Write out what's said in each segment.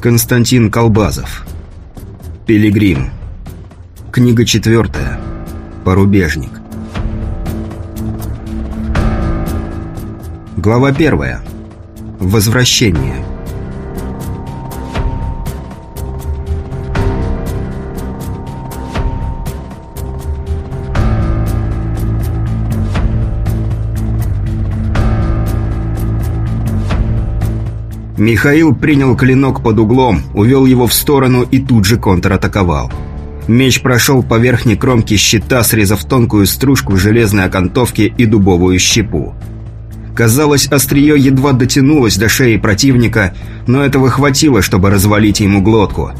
Константин Колбазов. Пилигрим. Книга четвертая. Порубежник. Глава первая. Возвращение Михаил принял клинок под углом, увел его в сторону и тут же контратаковал. Меч прошел по верхней кромке щита, срезав тонкую стружку железной окантовки и дубовую щепу. Казалось, острие едва дотянулось до шеи противника, но этого хватило, чтобы развалить ему глотку.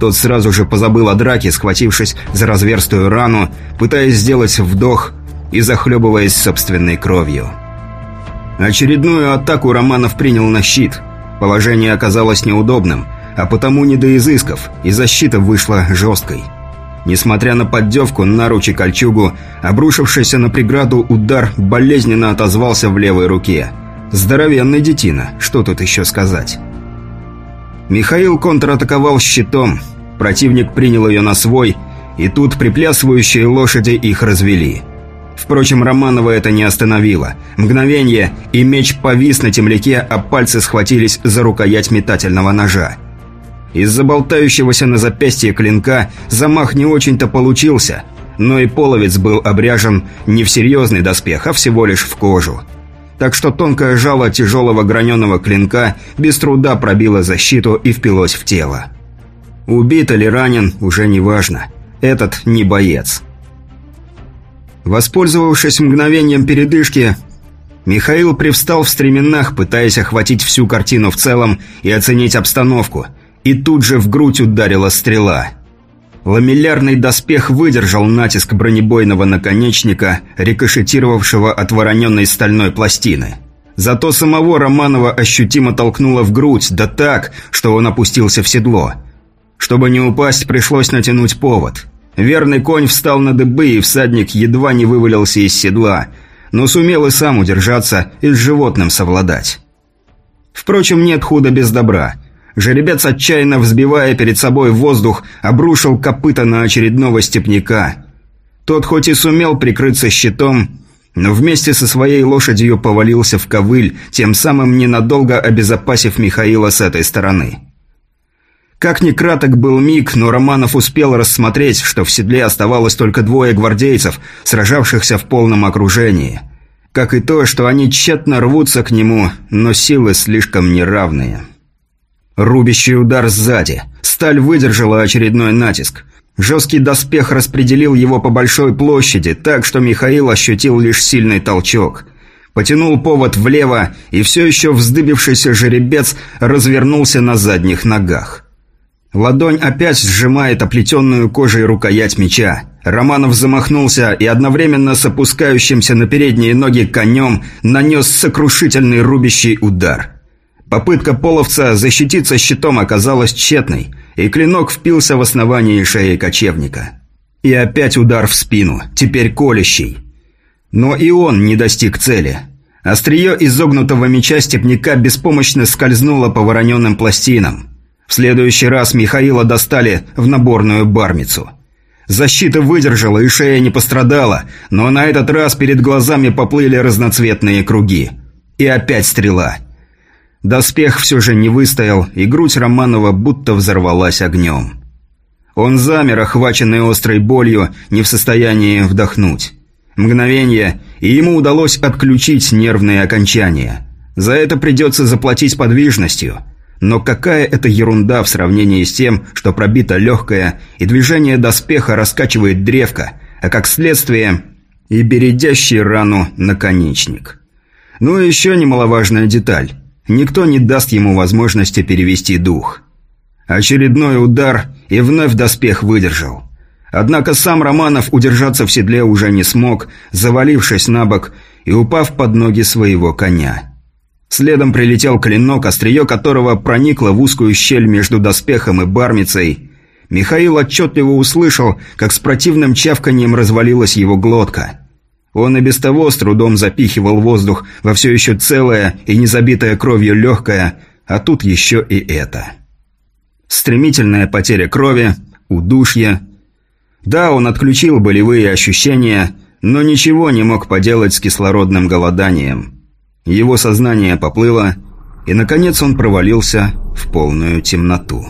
Тот сразу же позабыл о драке, схватившись за разверстую рану, пытаясь сделать вдох и захлебываясь собственной кровью. Очередную атаку Романов принял на щит – Положение оказалось неудобным, а потому не до изысков, и защита вышла жесткой. Несмотря на поддевку, наручи кольчугу, обрушившийся на преграду удар болезненно отозвался в левой руке. Здоровенный детина, что тут еще сказать? Михаил контратаковал щитом, противник принял ее на свой, и тут приплясывающие лошади их развели – Впрочем, Романова это не остановило. Мгновение, и меч повис на темляке, а пальцы схватились за рукоять метательного ножа. Из-за болтающегося на запястье клинка замах не очень-то получился, но и половец был обряжен не в серьезный доспех, а всего лишь в кожу. Так что тонкое жало тяжелого граненого клинка без труда пробило защиту и впилось в тело. Убит или ранен, уже не важно. Этот не боец. Воспользовавшись мгновением передышки, Михаил привстал в стременах, пытаясь охватить всю картину в целом и оценить обстановку, и тут же в грудь ударила стрела. Ламеллярный доспех выдержал натиск бронебойного наконечника, рикошетировавшего от вороненной стальной пластины. Зато самого Романова ощутимо толкнуло в грудь, да так, что он опустился в седло. Чтобы не упасть, пришлось натянуть повод – Верный конь встал на дыбы, и всадник едва не вывалился из седла, но сумел и сам удержаться и с животным совладать. Впрочем, нет худа без добра. Жеребец, отчаянно взбивая перед собой воздух, обрушил копыта на очередного степняка. Тот хоть и сумел прикрыться щитом, но вместе со своей лошадью повалился в ковыль, тем самым ненадолго обезопасив Михаила с этой стороны. Как ни краток был миг, но Романов успел рассмотреть, что в седле оставалось только двое гвардейцев, сражавшихся в полном окружении. Как и то, что они тщетно рвутся к нему, но силы слишком неравные. Рубящий удар сзади. Сталь выдержала очередной натиск. Жесткий доспех распределил его по большой площади, так что Михаил ощутил лишь сильный толчок. Потянул повод влево, и все еще вздыбившийся жеребец развернулся на задних ногах. Ладонь опять сжимает оплетенную кожей рукоять меча. Романов замахнулся и одновременно с опускающимся на передние ноги конем нанес сокрушительный рубящий удар. Попытка половца защититься щитом оказалась тщетной, и клинок впился в основание шеи кочевника. И опять удар в спину, теперь колющий. Но и он не достиг цели. Острие изогнутого меча степняка беспомощно скользнуло по вороненным пластинам. В следующий раз Михаила достали в наборную бармицу. Защита выдержала и шея не пострадала, но на этот раз перед глазами поплыли разноцветные круги. И опять стрела. Доспех все же не выстоял, и грудь Романова будто взорвалась огнем. Он замер, охваченный острой болью, не в состоянии вдохнуть. Мгновение, и ему удалось отключить нервные окончания. За это придется заплатить подвижностью – но какая это ерунда в сравнении с тем, что пробита легкая, и движение доспеха раскачивает древко, а как следствие и бередящий рану наконечник. Ну и еще немаловажная деталь. Никто не даст ему возможности перевести дух. Очередной удар, и вновь доспех выдержал. Однако сам Романов удержаться в седле уже не смог, завалившись на бок и упав под ноги своего коня. Следом прилетел клинок, острие которого проникло в узкую щель между доспехом и бармицей. Михаил отчетливо услышал, как с противным чавканием развалилась его глотка. Он и без того с трудом запихивал воздух во все еще целое и не забитое кровью легкое, а тут еще и это. Стремительная потеря крови, удушье. Да, он отключил болевые ощущения, но ничего не мог поделать с кислородным голоданием. Его сознание поплыло, и, наконец, он провалился в полную темноту.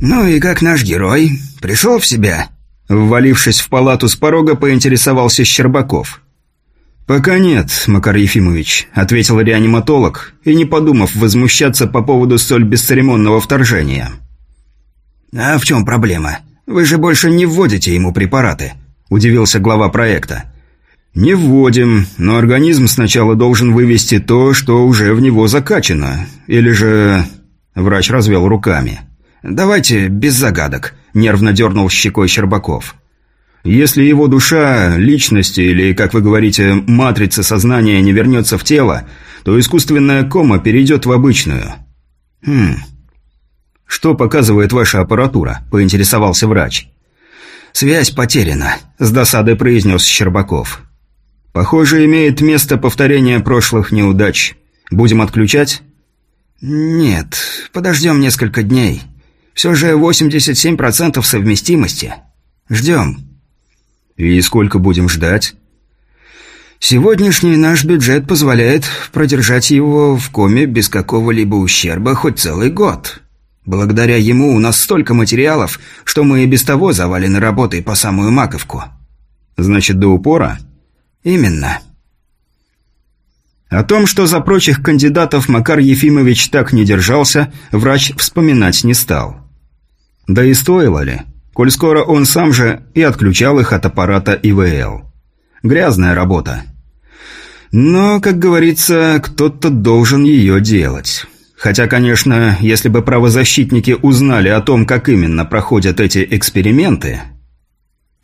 «Ну и как наш герой? Пришел в себя?» Ввалившись в палату с порога, поинтересовался Щербаков. «Пока нет, Макар Ефимович», — ответил реаниматолог, и не подумав возмущаться по поводу столь бесцеремонного вторжения. «А в чем проблема? Вы же больше не вводите ему препараты», — удивился глава проекта. «Не вводим, но организм сначала должен вывести то, что уже в него закачано. Или же...» Врач развел руками. «Давайте без загадок», — нервно дернул щекой Щербаков. Если его душа, личности или, как вы говорите, матрица сознания не вернется в тело, то искусственная кома перейдет в обычную. Хм. Что показывает ваша аппаратура? Поинтересовался врач. Связь потеряна, с досадой произнес Щербаков. Похоже, имеет место повторение прошлых неудач. Будем отключать? Нет, подождем несколько дней. Все же 87% совместимости. Ждем. «И сколько будем ждать?» «Сегодняшний наш бюджет позволяет продержать его в коме без какого-либо ущерба хоть целый год. Благодаря ему у нас столько материалов, что мы и без того завалены работой по самую маковку». «Значит, до упора?» «Именно». О том, что за прочих кандидатов Макар Ефимович так не держался, врач вспоминать не стал. Да и стоило ли? коль скоро он сам же и отключал их от аппарата ИВЛ. Грязная работа. Но, как говорится, кто-то должен ее делать. Хотя, конечно, если бы правозащитники узнали о том, как именно проходят эти эксперименты...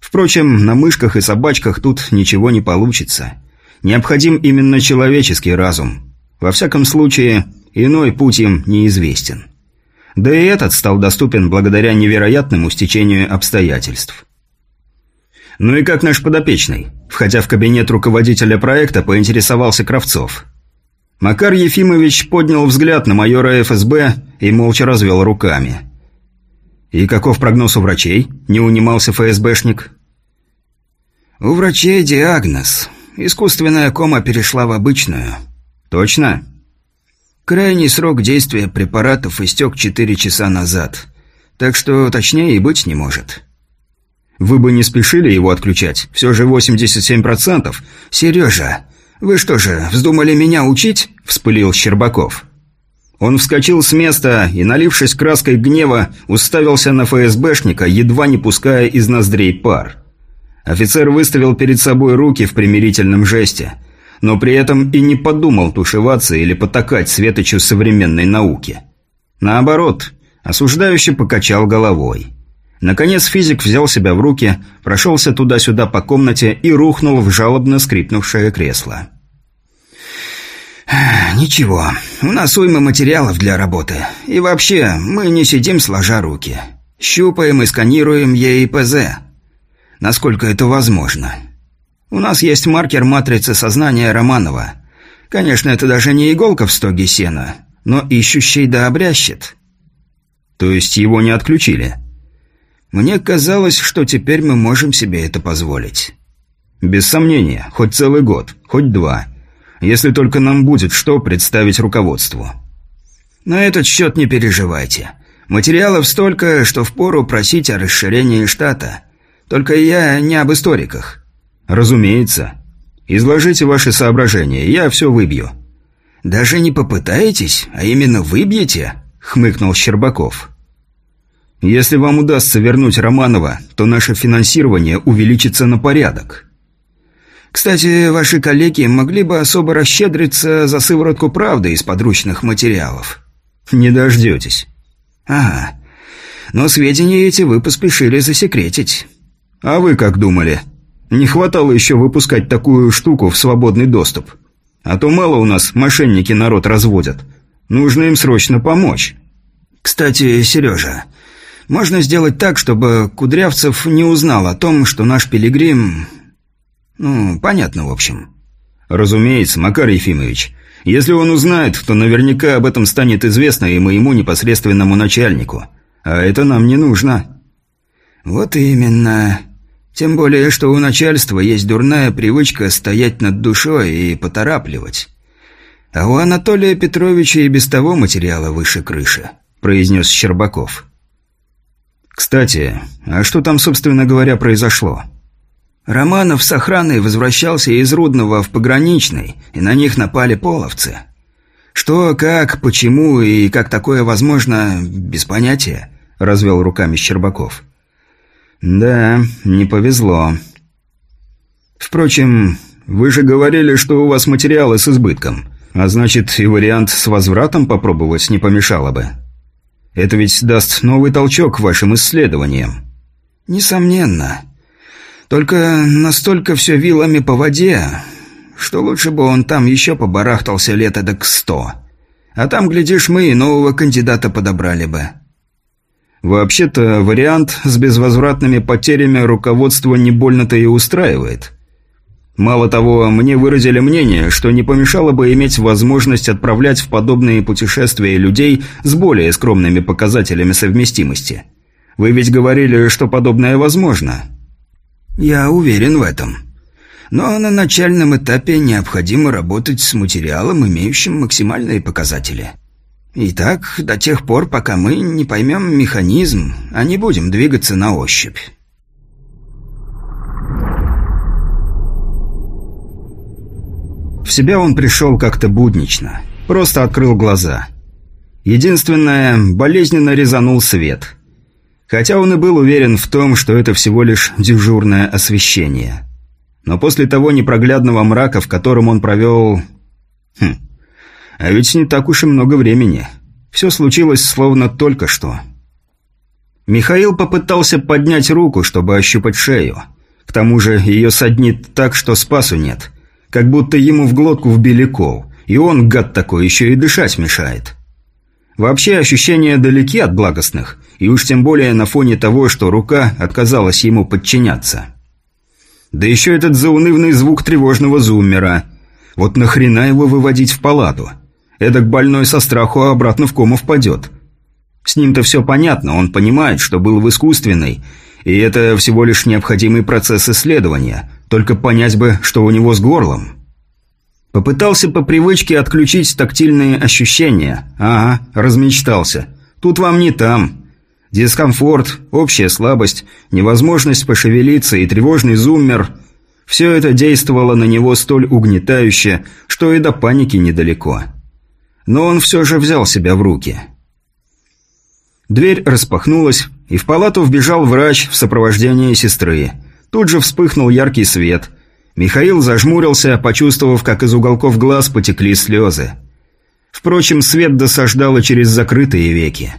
Впрочем, на мышках и собачках тут ничего не получится. Необходим именно человеческий разум. Во всяком случае, иной путь им неизвестен. Да и этот стал доступен благодаря невероятному стечению обстоятельств. «Ну и как наш подопечный?» Входя в кабинет руководителя проекта, поинтересовался Кравцов. Макар Ефимович поднял взгляд на майора ФСБ и молча развел руками. «И каков прогноз у врачей?» – не унимался ФСБшник. «У врачей диагноз. Искусственная кома перешла в обычную». «Точно?» Крайний срок действия препаратов истек 4 часа назад, так что точнее и быть не может. Вы бы не спешили его отключать, все же 87%. Сережа, вы что же, вздумали меня учить? Вспылил Щербаков. Он вскочил с места и, налившись краской гнева, уставился на ФСБшника, едва не пуская из ноздрей пар. Офицер выставил перед собой руки в примирительном жесте – но при этом и не подумал тушеваться или потакать светочу современной науки. Наоборот, осуждающе покачал головой. Наконец физик взял себя в руки, прошелся туда-сюда по комнате и рухнул в жалобно скрипнувшее кресло. «Ничего, у нас уйма материалов для работы. И вообще, мы не сидим сложа руки. Щупаем и сканируем ЕИПЗ. Насколько это возможно. У нас есть маркер матрицы сознания Романова. Конечно, это даже не иголка в стоге сена, но ищущий да обрящет. То есть его не отключили? Мне казалось, что теперь мы можем себе это позволить. Без сомнения, хоть целый год, хоть два. Если только нам будет что представить руководству. На этот счет не переживайте. Материалов столько, что впору просить о расширении штата. Только я не об историках. «Разумеется. Изложите ваши соображения, я все выбью». «Даже не попытаетесь, а именно выбьете?» — хмыкнул Щербаков. Если вам удастся вернуть Романова, то наше финансирование увеличится на порядок. Кстати, ваши коллеги могли бы особо расщедриться за сыворотку правды из подручных материалов. Не дождетесь. Ага. Но сведения эти вы поспешили засекретить. А вы как думали? Не хватало еще выпускать такую штуку в свободный доступ. А то мало у нас мошенники народ разводят. Нужно им срочно помочь. Кстати, Сережа, можно сделать так, чтобы Кудрявцев не узнал о том, что наш пилигрим... Ну, понятно, в общем. Разумеется, Макар Ефимович. Если он узнает, то наверняка об этом станет известно и моему непосредственному начальнику. А это нам не нужно. Вот именно. Тем более, что у начальства есть дурная привычка стоять над душой и поторапливать. А у Анатолия Петровича и без того материала выше крыши, произнес Щербаков. Кстати, а что там, собственно говоря, произошло? Романов с охраной возвращался из Рудного в Пограничный, и на них напали половцы. Что, как, почему и как такое возможно, без понятия, развел руками Щербаков. Да, не повезло. Впрочем, вы же говорили, что у вас материалы с избытком, а значит и вариант с возвратом попробовать не помешало бы. Это ведь даст новый толчок вашим исследованиям. Несомненно. Только настолько все вилами по воде, что лучше бы он там еще побарахтался лет эдак сто. А там, глядишь, мы и нового кандидата подобрали бы. Вообще-то, вариант с безвозвратными потерями руководство не больно-то и устраивает. Мало того, мне выразили мнение, что не помешало бы иметь возможность отправлять в подобные путешествия людей с более скромными показателями совместимости. Вы ведь говорили, что подобное возможно. Я уверен в этом. Но на начальном этапе необходимо работать с материалом, имеющим максимальные показатели. И так до тех пор, пока мы не поймем механизм, а не будем двигаться на ощупь. В себя он пришел как-то буднично. Просто открыл глаза. Единственное, болезненно резанул свет. Хотя он и был уверен в том, что это всего лишь дежурное освещение. Но после того непроглядного мрака, в котором он провел... Хм... А ведь не так уж и много времени. Все случилось словно только что. Михаил попытался поднять руку, чтобы ощупать шею. К тому же ее саднит так, что спасу нет. Как будто ему в глотку вбили кол. И он, гад такой, еще и дышать мешает. Вообще ощущения далеки от благостных, и уж тем более на фоне того, что рука отказалась ему подчиняться. Да еще этот заунывный звук тревожного зуммера. Вот нахрена его выводить в палату? Эдак больной со страху обратно в кому впадет. С ним-то все понятно, он понимает, что был в искусственной, и это всего лишь необходимый процесс исследования, только понять бы, что у него с горлом. Попытался по привычке отключить тактильные ощущения. Ага, размечтался. Тут вам не там. Дискомфорт, общая слабость, невозможность пошевелиться и тревожный зуммер – все это действовало на него столь угнетающе, что и до паники недалеко. Но он все же взял себя в руки. Дверь распахнулась, и в палату вбежал врач в сопровождении сестры. Тут же вспыхнул яркий свет. Михаил зажмурился, почувствовав, как из уголков глаз потекли слезы. Впрочем, свет досаждало через закрытые веки.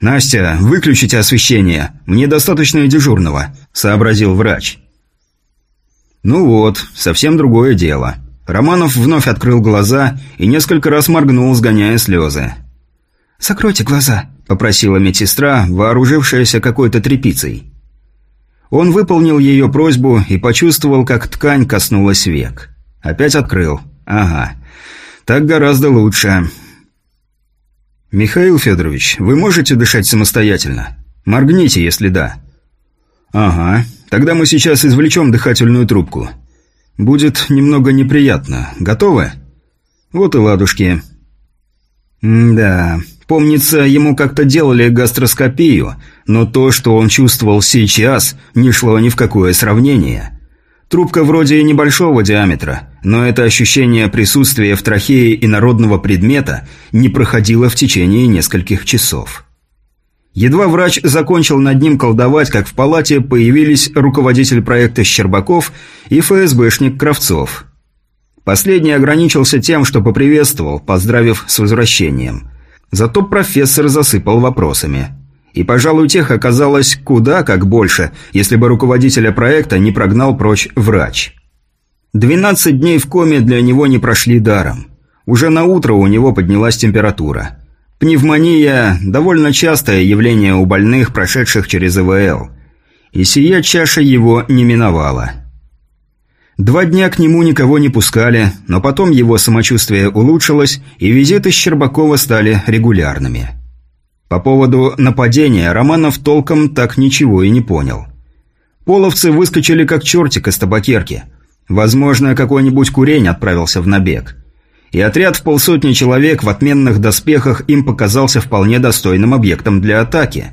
«Настя, выключите освещение. Мне достаточно и дежурного», — сообразил врач. Ну вот, совсем другое дело. Романов вновь открыл глаза и несколько раз моргнул, сгоняя слезы. «Закройте глаза», — попросила медсестра, вооружившаяся какой-то тряпицей. Он выполнил ее просьбу и почувствовал, как ткань коснулась век. Опять открыл. Ага. Так гораздо лучше. «Михаил Федорович, вы можете дышать самостоятельно? Моргните, если да». «Ага. Тогда мы сейчас извлечем дыхательную трубку. Будет немного неприятно. Готовы?» «Вот и ладушки». М «Да, помнится, ему как-то делали гастроскопию, но то, что он чувствовал сейчас, не шло ни в какое сравнение». Трубка вроде и небольшого диаметра, но это ощущение присутствия в трахее инородного предмета не проходило в течение нескольких часов. Едва врач закончил над ним колдовать, как в палате появились руководитель проекта Щербаков и ФСБшник Кравцов. Последний ограничился тем, что поприветствовал, поздравив с возвращением. Зато профессор засыпал вопросами. И, пожалуй, тех оказалось куда как больше, если бы руководителя проекта не прогнал прочь врач. 12 дней в коме для него не прошли даром. Уже на утро у него поднялась температура. Пневмония – довольно частое явление у больных, прошедших через ИВЛ. И сия чаша его не миновала. Два дня к нему никого не пускали, но потом его самочувствие улучшилось, и визиты Щербакова стали регулярными. По поводу нападения Романов толком так ничего и не понял. Половцы выскочили как чертик из табакерки. Возможно, какой-нибудь курень отправился в набег и отряд в полсотни человек в отменных доспехах им показался вполне достойным объектом для атаки.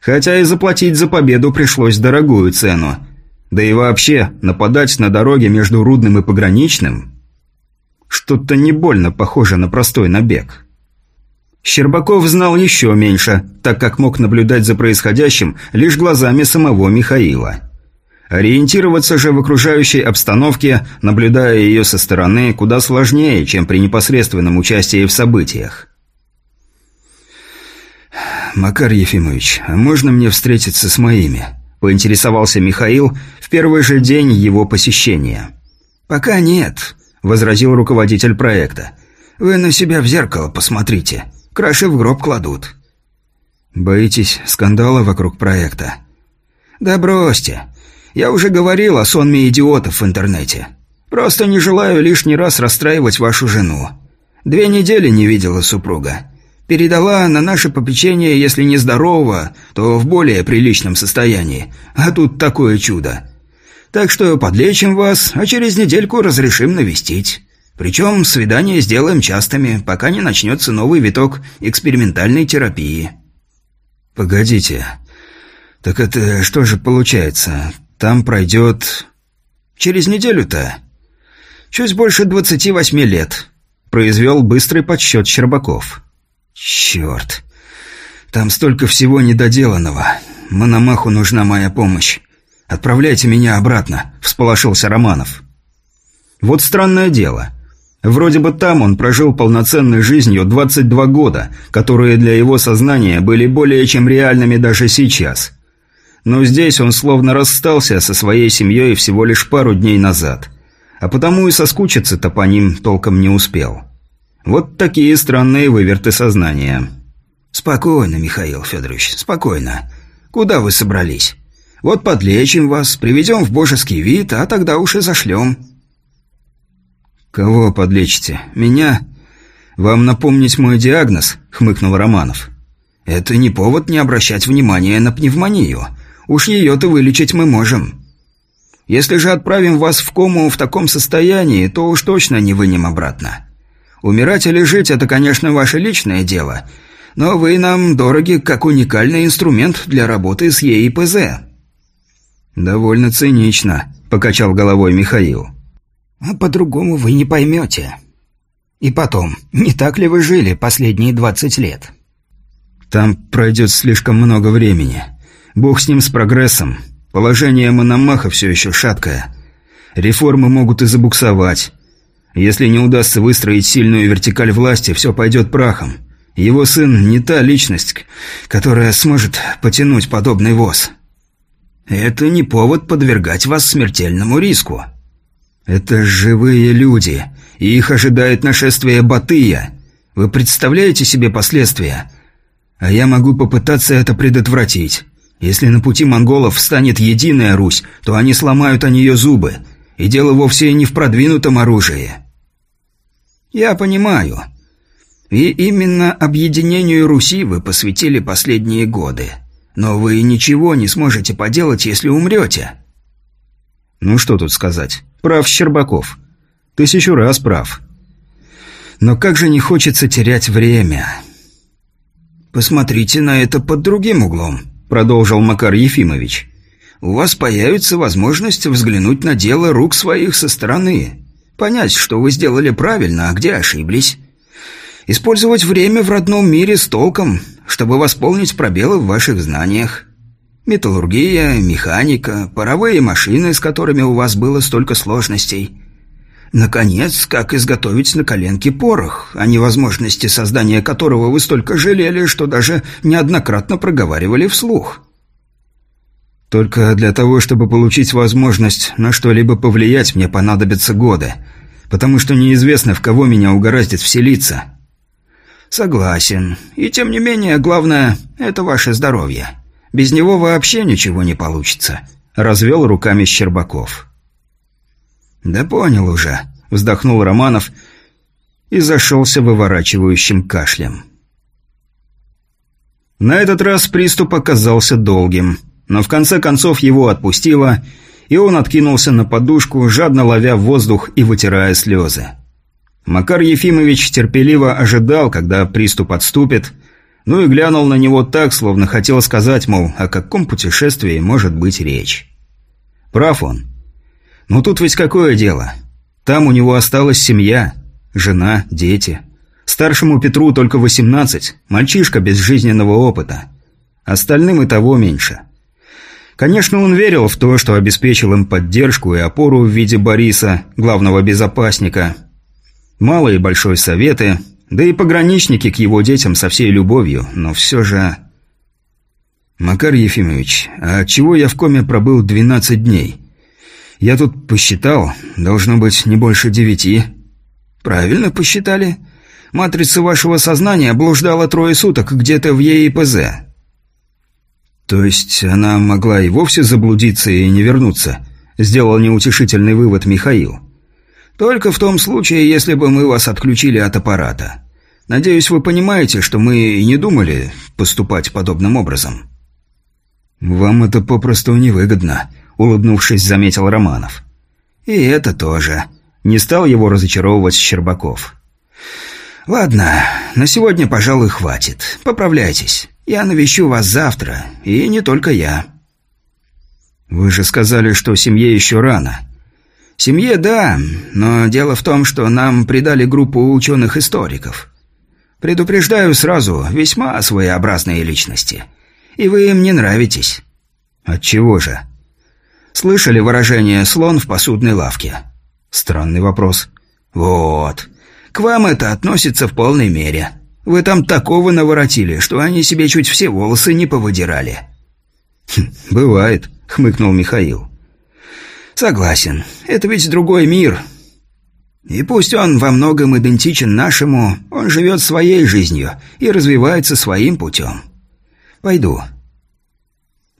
Хотя и заплатить за победу пришлось дорогую цену. Да и вообще, нападать на дороге между Рудным и Пограничным... Что-то не больно похоже на простой набег. Щербаков знал еще меньше, так как мог наблюдать за происходящим лишь глазами самого Михаила. Ориентироваться же в окружающей обстановке, наблюдая ее со стороны, куда сложнее, чем при непосредственном участии в событиях. «Макар Ефимович, а можно мне встретиться с моими?» – поинтересовался Михаил в первый же день его посещения. «Пока нет», – возразил руководитель проекта. «Вы на себя в зеркало посмотрите. Краши в гроб кладут». «Боитесь скандала вокруг проекта?» «Да бросьте. Я уже говорил о сонме идиотов в интернете. Просто не желаю лишний раз расстраивать вашу жену. Две недели не видела супруга. Передала на наше попечение, если не здорова, то в более приличном состоянии. А тут такое чудо. Так что подлечим вас, а через недельку разрешим навестить. Причем свидания сделаем частыми, пока не начнется новый виток экспериментальной терапии. Погодите. Так это что же получается? Там пройдет... Через неделю-то. Чуть больше двадцати восьми лет. Произвел быстрый подсчет Щербаков. Черт. Там столько всего недоделанного. Мономаху нужна моя помощь. Отправляйте меня обратно, всполошился Романов. Вот странное дело. Вроде бы там он прожил полноценной жизнью 22 года, которые для его сознания были более чем реальными даже сейчас. Но здесь он словно расстался со своей семьей всего лишь пару дней назад. А потому и соскучиться-то по ним толком не успел. Вот такие странные выверты сознания. «Спокойно, Михаил Федорович, спокойно. Куда вы собрались? Вот подлечим вас, приведем в божеский вид, а тогда уж и зашлем». «Кого подлечите? Меня? Вам напомнить мой диагноз?» — хмыкнул Романов. «Это не повод не обращать внимания на пневмонию. Уж ее-то вылечить мы можем. Если же отправим вас в кому в таком состоянии, то уж точно не вынем обратно. Умирать или жить – это, конечно, ваше личное дело, но вы нам дороги как уникальный инструмент для работы с ЕИПЗ». «Довольно цинично», – покачал головой Михаил. «А по-другому вы не поймете. И потом, не так ли вы жили последние двадцать лет?» «Там пройдет слишком много времени». Бог с ним с прогрессом. Положение Мономаха все еще шаткое. Реформы могут и забуксовать. Если не удастся выстроить сильную вертикаль власти, все пойдет прахом. Его сын не та личность, которая сможет потянуть подобный воз. Это не повод подвергать вас смертельному риску. Это живые люди, и их ожидает нашествие Батыя. Вы представляете себе последствия? А я могу попытаться это предотвратить. Если на пути монголов встанет единая Русь, то они сломают о нее зубы. И дело вовсе не в продвинутом оружии. Я понимаю. И именно объединению Руси вы посвятили последние годы. Но вы ничего не сможете поделать, если умрете. Ну что тут сказать. Прав Щербаков. Тысячу раз прав. Но как же не хочется терять время. Посмотрите на это под другим углом продолжил Макар Ефимович. «У вас появится возможность взглянуть на дело рук своих со стороны, понять, что вы сделали правильно, а где ошиблись. Использовать время в родном мире с толком, чтобы восполнить пробелы в ваших знаниях. Металлургия, механика, паровые машины, с которыми у вас было столько сложностей. Наконец, как изготовить на коленке порох, о невозможности создания которого вы столько жалели, что даже неоднократно проговаривали вслух. Только для того, чтобы получить возможность на что-либо повлиять, мне понадобятся годы, потому что неизвестно, в кого меня угораздит вселиться. Согласен. И тем не менее, главное – это ваше здоровье. Без него вообще ничего не получится. Развел руками Щербаков. «Да понял уже», – вздохнул Романов и зашелся выворачивающим кашлем. На этот раз приступ оказался долгим, но в конце концов его отпустило, и он откинулся на подушку, жадно ловя воздух и вытирая слезы. Макар Ефимович терпеливо ожидал, когда приступ отступит, ну и глянул на него так, словно хотел сказать, мол, о каком путешествии может быть речь. Прав он. Но тут ведь какое дело? Там у него осталась семья, жена, дети. Старшему Петру только 18, мальчишка без жизненного опыта. Остальным и того меньше. Конечно, он верил в то, что обеспечил им поддержку и опору в виде Бориса, главного безопасника. Малый и большой советы, да и пограничники к его детям со всей любовью, но все же... «Макар Ефимович, а чего я в коме пробыл 12 дней?» Я тут посчитал, должно быть не больше девяти. Правильно посчитали. Матрица вашего сознания блуждала трое суток где-то в ЕИПЗ. То есть она могла и вовсе заблудиться и не вернуться, сделал неутешительный вывод Михаил. Только в том случае, если бы мы вас отключили от аппарата. Надеюсь, вы понимаете, что мы и не думали поступать подобным образом. Вам это попросту невыгодно, улыбнувшись, заметил Романов. «И это тоже». Не стал его разочаровывать Щербаков. «Ладно, на сегодня, пожалуй, хватит. Поправляйтесь. Я навещу вас завтра, и не только я». «Вы же сказали, что семье еще рано». «Семье, да, но дело в том, что нам придали группу ученых-историков. Предупреждаю сразу, весьма своеобразные личности. И вы им не нравитесь». «Отчего же?» Слышали выражение «слон в посудной лавке»?» Странный вопрос. «Вот. К вам это относится в полной мере. Вы там такого наворотили, что они себе чуть все волосы не повыдирали». «Хм, «Бывает», — хмыкнул Михаил. «Согласен. Это ведь другой мир. И пусть он во многом идентичен нашему, он живет своей жизнью и развивается своим путем. Пойду.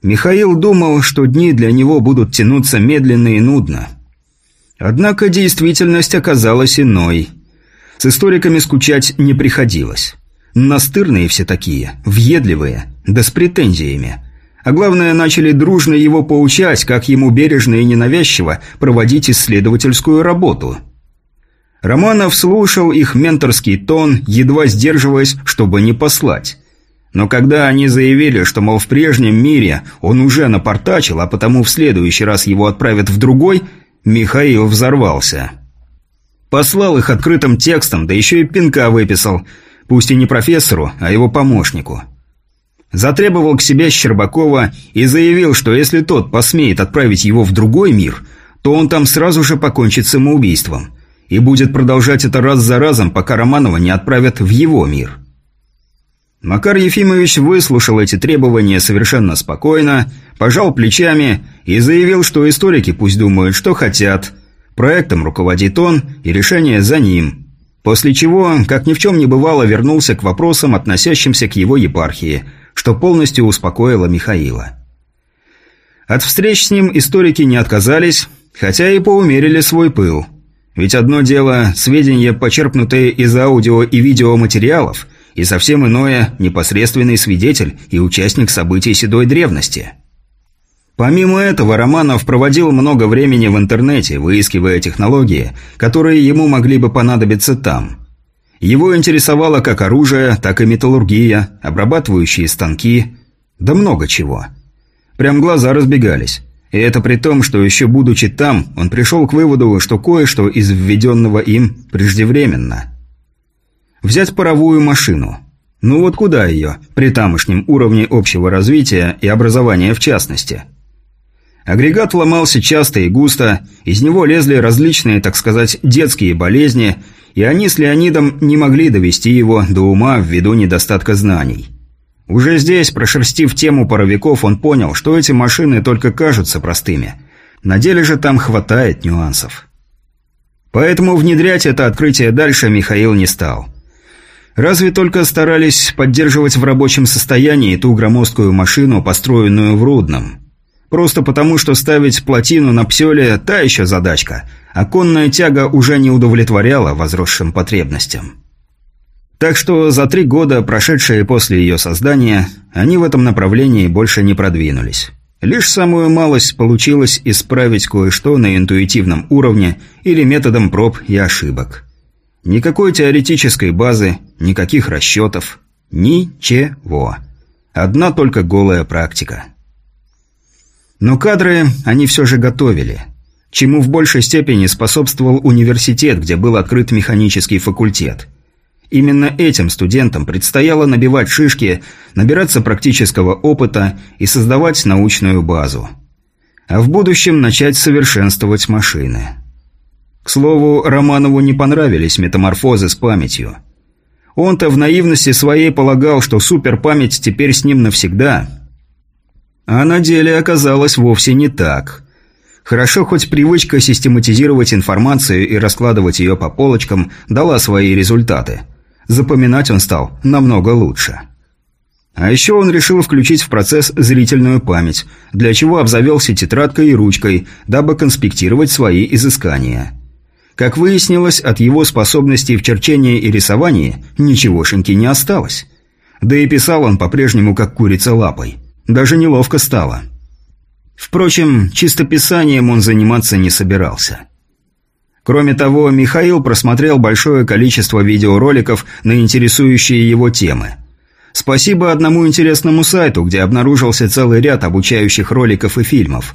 Михаил думал, что дни для него будут тянуться медленно и нудно. Однако действительность оказалась иной. С историками скучать не приходилось. Настырные все такие, въедливые, да с претензиями. А главное, начали дружно его поучать, как ему бережно и ненавязчиво проводить исследовательскую работу. Романов слушал их менторский тон, едва сдерживаясь, чтобы не послать. Но когда они заявили, что, мол, в прежнем мире он уже напортачил, а потому в следующий раз его отправят в другой, Михаил взорвался. Послал их открытым текстом, да еще и пинка выписал, пусть и не профессору, а его помощнику. Затребовал к себе Щербакова и заявил, что если тот посмеет отправить его в другой мир, то он там сразу же покончит самоубийством и будет продолжать это раз за разом, пока Романова не отправят в его мир. Макар Ефимович выслушал эти требования совершенно спокойно, пожал плечами и заявил, что историки пусть думают, что хотят. Проектом руководит он, и решение за ним. После чего, как ни в чем не бывало, вернулся к вопросам, относящимся к его епархии, что полностью успокоило Михаила. От встреч с ним историки не отказались, хотя и поумерили свой пыл. Ведь одно дело – сведения, почерпнутые из аудио и видеоматериалов – и совсем иное – непосредственный свидетель и участник событий седой древности. Помимо этого, Романов проводил много времени в интернете, выискивая технологии, которые ему могли бы понадобиться там. Его интересовало как оружие, так и металлургия, обрабатывающие станки, да много чего. Прям глаза разбегались. И это при том, что еще будучи там, он пришел к выводу, что кое-что из введенного им преждевременно – Взять паровую машину. Ну вот куда ее, при тамошнем уровне общего развития и образования в частности? Агрегат ломался часто и густо, из него лезли различные, так сказать, детские болезни, и они с Леонидом не могли довести его до ума ввиду недостатка знаний. Уже здесь, прошерстив тему паровиков, он понял, что эти машины только кажутся простыми. На деле же там хватает нюансов. Поэтому внедрять это открытие дальше Михаил не стал. Разве только старались поддерживать в рабочем состоянии ту громоздкую машину, построенную в Рудном. Просто потому, что ставить плотину на псёле – та еще задачка, а конная тяга уже не удовлетворяла возросшим потребностям. Так что за три года, прошедшие после ее создания, они в этом направлении больше не продвинулись. Лишь самую малость получилось исправить кое-что на интуитивном уровне или методом проб и ошибок. Никакой теоретической базы, никаких расчетов, ничего. Одна только голая практика. Но кадры они все же готовили, чему в большей степени способствовал университет, где был открыт механический факультет – Именно этим студентам предстояло набивать шишки, набираться практического опыта и создавать научную базу. А в будущем начать совершенствовать машины. К слову, Романову не понравились метаморфозы с памятью. Он-то в наивности своей полагал, что суперпамять теперь с ним навсегда. А на деле оказалось вовсе не так. Хорошо, хоть привычка систематизировать информацию и раскладывать ее по полочкам дала свои результаты – Запоминать он стал намного лучше. А еще он решил включить в процесс зрительную память, для чего обзавелся тетрадкой и ручкой, дабы конспектировать свои изыскания. Как выяснилось, от его способностей в черчении и рисовании ничегошеньки не осталось. Да и писал он по-прежнему как курица лапой. Даже неловко стало. Впрочем, чисто писанием он заниматься не собирался. Кроме того, Михаил просмотрел большое количество видеороликов на интересующие его темы. Спасибо одному интересному сайту, где обнаружился целый ряд обучающих роликов и фильмов.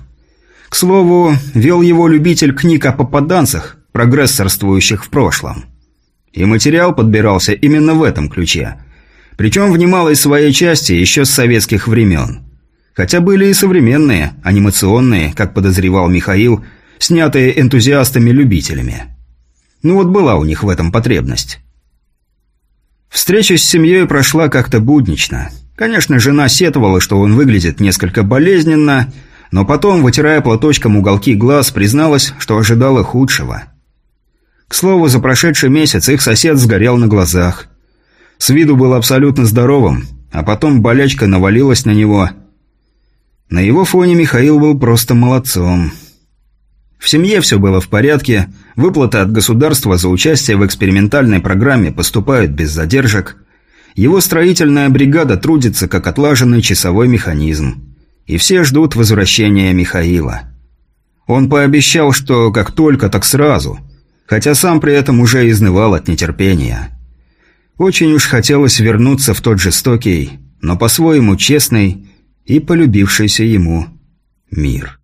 К слову, вел его любитель книг о попаданцах, прогрессорствующих в прошлом. И материал подбирался именно в этом ключе. Причем в немалой своей части еще с советских времен. Хотя были и современные, анимационные, как подозревал Михаил, снятые энтузиастами-любителями. Ну вот была у них в этом потребность. Встреча с семьей прошла как-то буднично. Конечно, жена сетовала, что он выглядит несколько болезненно, но потом, вытирая платочком уголки глаз, призналась, что ожидала худшего. К слову, за прошедший месяц их сосед сгорел на глазах. С виду был абсолютно здоровым, а потом болячка навалилась на него. На его фоне Михаил был просто молодцом. В семье все было в порядке, выплаты от государства за участие в экспериментальной программе поступают без задержек. Его строительная бригада трудится как отлаженный часовой механизм. И все ждут возвращения Михаила. Он пообещал, что как только, так сразу, хотя сам при этом уже изнывал от нетерпения. Очень уж хотелось вернуться в тот жестокий, но по-своему честный и полюбившийся ему мир.